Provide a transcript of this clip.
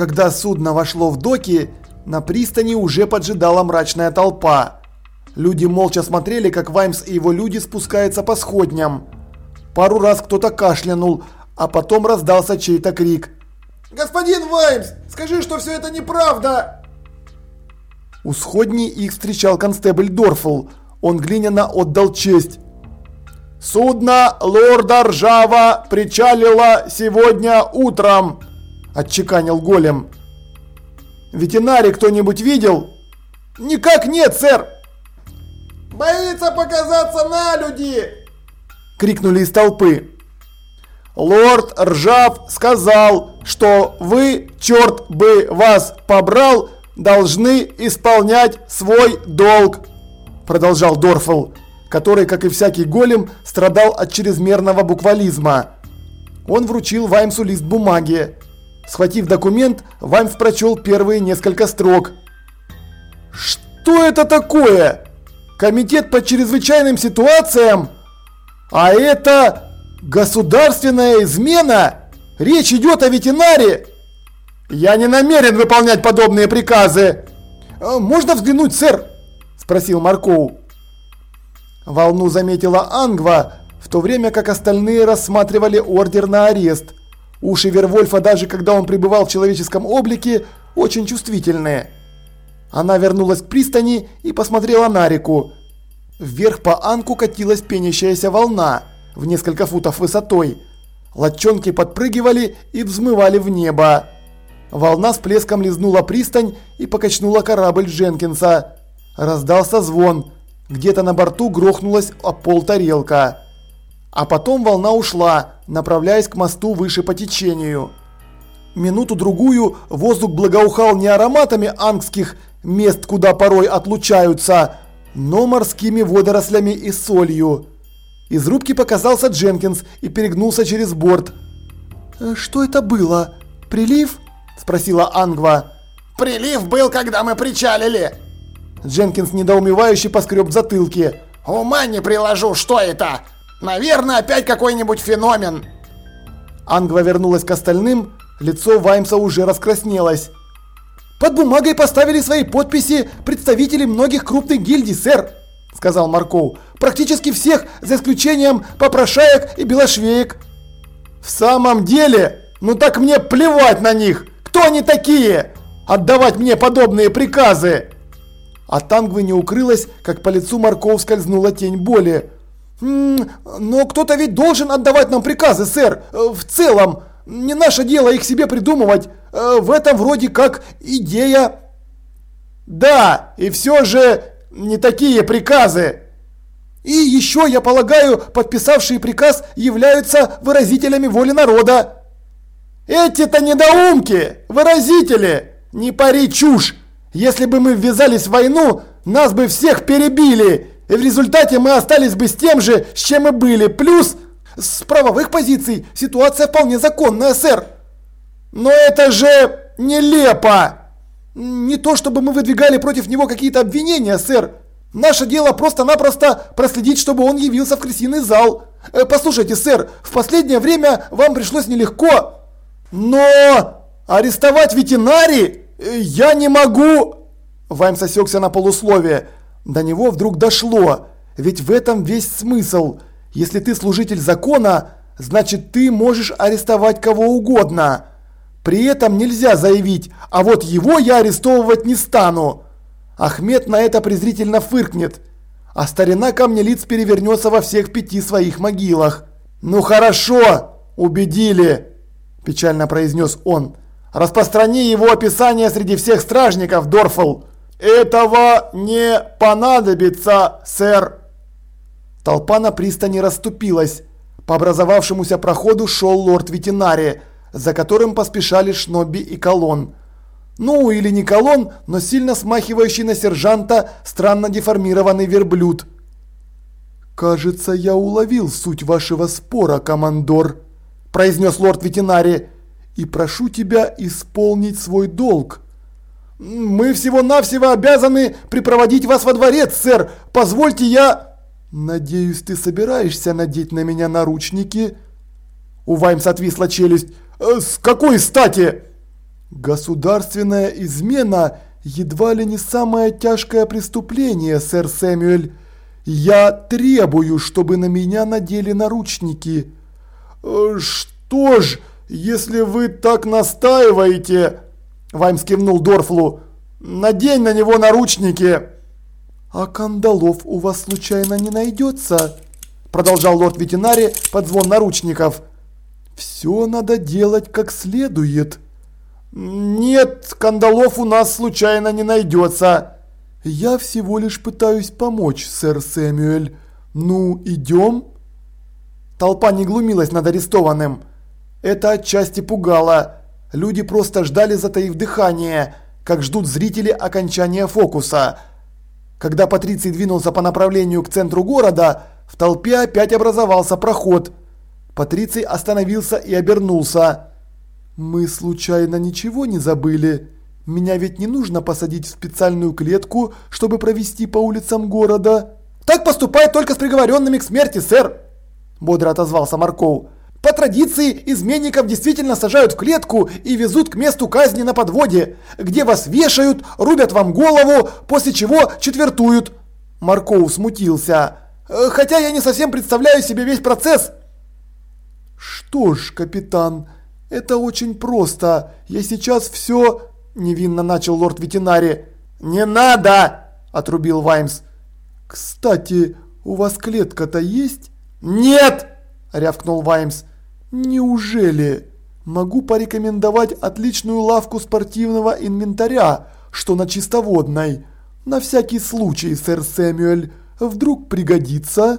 Когда судно вошло в доки, на пристани уже поджидала мрачная толпа. Люди молча смотрели, как Ваймс и его люди спускаются по сходням. Пару раз кто-то кашлянул, а потом раздался чей-то крик. «Господин Ваймс, скажи, что все это неправда!» У сходней их встречал констебль Дорфл. Он глиняно отдал честь. «Судно лорда Ржава причалило сегодня утром», – отчеканил голем. «Ветеринарий кто-нибудь видел?» «Никак нет, сэр!» «Боится показаться на люди!» – крикнули из толпы. «Лорд Ржав сказал, что вы, черт бы вас побрал, должны исполнять свой долг», – продолжал Дорфл который, как и всякий голем, страдал от чрезмерного буквализма. Он вручил Ваймсу лист бумаги. Схватив документ, Ваймс прочел первые несколько строк. «Что это такое? Комитет по чрезвычайным ситуациям? А это государственная измена? Речь идет о ветеринаре!» «Я не намерен выполнять подобные приказы!» «Можно взглянуть, сэр?» – спросил Маркоу. Волну заметила Ангва, в то время как остальные рассматривали ордер на арест. Уши Вервольфа, даже когда он пребывал в человеческом облике, очень чувствительные. Она вернулась к пристани и посмотрела на реку. Вверх по Анку катилась пенящаяся волна в несколько футов высотой. Лодчонки подпрыгивали и взмывали в небо. Волна с плеском лизнула пристань и покачнула корабль Дженкинса. Раздался звон. Где-то на борту грохнулась о пол тарелка. А потом волна ушла, направляясь к мосту выше по течению. Минуту-другую воздух благоухал не ароматами ангских мест, куда порой отлучаются, но морскими водорослями и солью. Из рубки показался Дженкинс и перегнулся через борт. «Э, «Что это было? Прилив?» – спросила Ангва. «Прилив был, когда мы причалили!» Дженкинс недоумевающе поскреб в затылке. «Ума не приложу, что это? Наверное, опять какой-нибудь феномен!» Ангва вернулась к остальным, лицо Ваймса уже раскраснелось. «Под бумагой поставили свои подписи представители многих крупных гильдий, сэр!» Сказал Марков. «Практически всех, за исключением попрошаек и белошвеек!» «В самом деле? Ну так мне плевать на них! Кто они такие? Отдавать мне подобные приказы!» От Тангвы не укрылась, как по лицу Марков скользнула тень боли. «М -м, «Но кто-то ведь должен отдавать нам приказы, сэр, э, в целом. Не наше дело их себе придумывать. Э, в этом вроде как идея». «Да, и все же не такие приказы». «И еще, я полагаю, подписавшие приказ являются выразителями воли народа». «Эти-то недоумки, выразители, не пари чушь. Если бы мы ввязались в войну, нас бы всех перебили, и в результате мы остались бы с тем же, с чем и были. Плюс, с правовых позиций, ситуация вполне законная, сэр. Но это же нелепо! Не то чтобы мы выдвигали против него какие-то обвинения, сэр. Наше дело просто-напросто проследить, чтобы он явился в крысиный зал. Э, послушайте, сэр, в последнее время вам пришлось нелегко. Но арестовать ветеринарий «Я не могу!» Ваймс осекся на полусловие. До него вдруг дошло. Ведь в этом весь смысл. Если ты служитель закона, значит ты можешь арестовать кого угодно. При этом нельзя заявить, а вот его я арестовывать не стану. Ахмед на это презрительно фыркнет. А старина камнелиц перевернется во всех пяти своих могилах. «Ну хорошо, убедили», – печально произнес он. Распространи его описание среди всех стражников, Дорфл. Этого не понадобится, сэр. Толпа на пристани расступилась. По образовавшемуся проходу шел лорд Ветенари, за которым поспешали Шнобби и Колон. Ну, или не Колон, но сильно смахивающий на сержанта странно деформированный верблюд. «Кажется, я уловил суть вашего спора, командор», – произнес лорд Ветенари и прошу тебя исполнить свой долг. Мы всего-навсего обязаны припроводить вас во дворец, сэр. Позвольте я... Надеюсь, ты собираешься надеть на меня наручники? У Ваймса отвисла челюсть. «Э, с какой стати? Государственная измена едва ли не самое тяжкое преступление, сэр Сэмюэль. Я требую, чтобы на меня надели наручники. Э, что ж, если вы так настаиваете, Ваймс кивнул Дорфлу, надень на него наручники. А кандалов у вас случайно не найдется? Продолжал лорд-ветенари под звон наручников. Все надо делать как следует. Нет, кандалов у нас случайно не найдется. Я всего лишь пытаюсь помочь, сэр Сэмюэль. Ну, идем? Толпа не глумилась над арестованным. Это отчасти пугало. Люди просто ждали, затаив дыхание, как ждут зрители окончания фокуса. Когда Патриций двинулся по направлению к центру города, в толпе опять образовался проход. Патриций остановился и обернулся. «Мы случайно ничего не забыли? Меня ведь не нужно посадить в специальную клетку, чтобы провести по улицам города?» «Так поступает только с приговоренными к смерти, сэр!» Бодро отозвался Марков. По традиции, изменников действительно сажают в клетку и везут к месту казни на подводе, где вас вешают, рубят вам голову, после чего четвертуют. Марков смутился. «Э, хотя я не совсем представляю себе весь процесс. Что ж, капитан, это очень просто. Я сейчас все... Невинно начал лорд-ветенари. «Не надо!» – отрубил Ваймс. «Кстати, у вас клетка-то есть?» «Нет!» – рявкнул Ваймс. Неужели? Могу порекомендовать отличную лавку спортивного инвентаря, что на чистоводной. На всякий случай, сэр Сэмюэль, вдруг пригодится.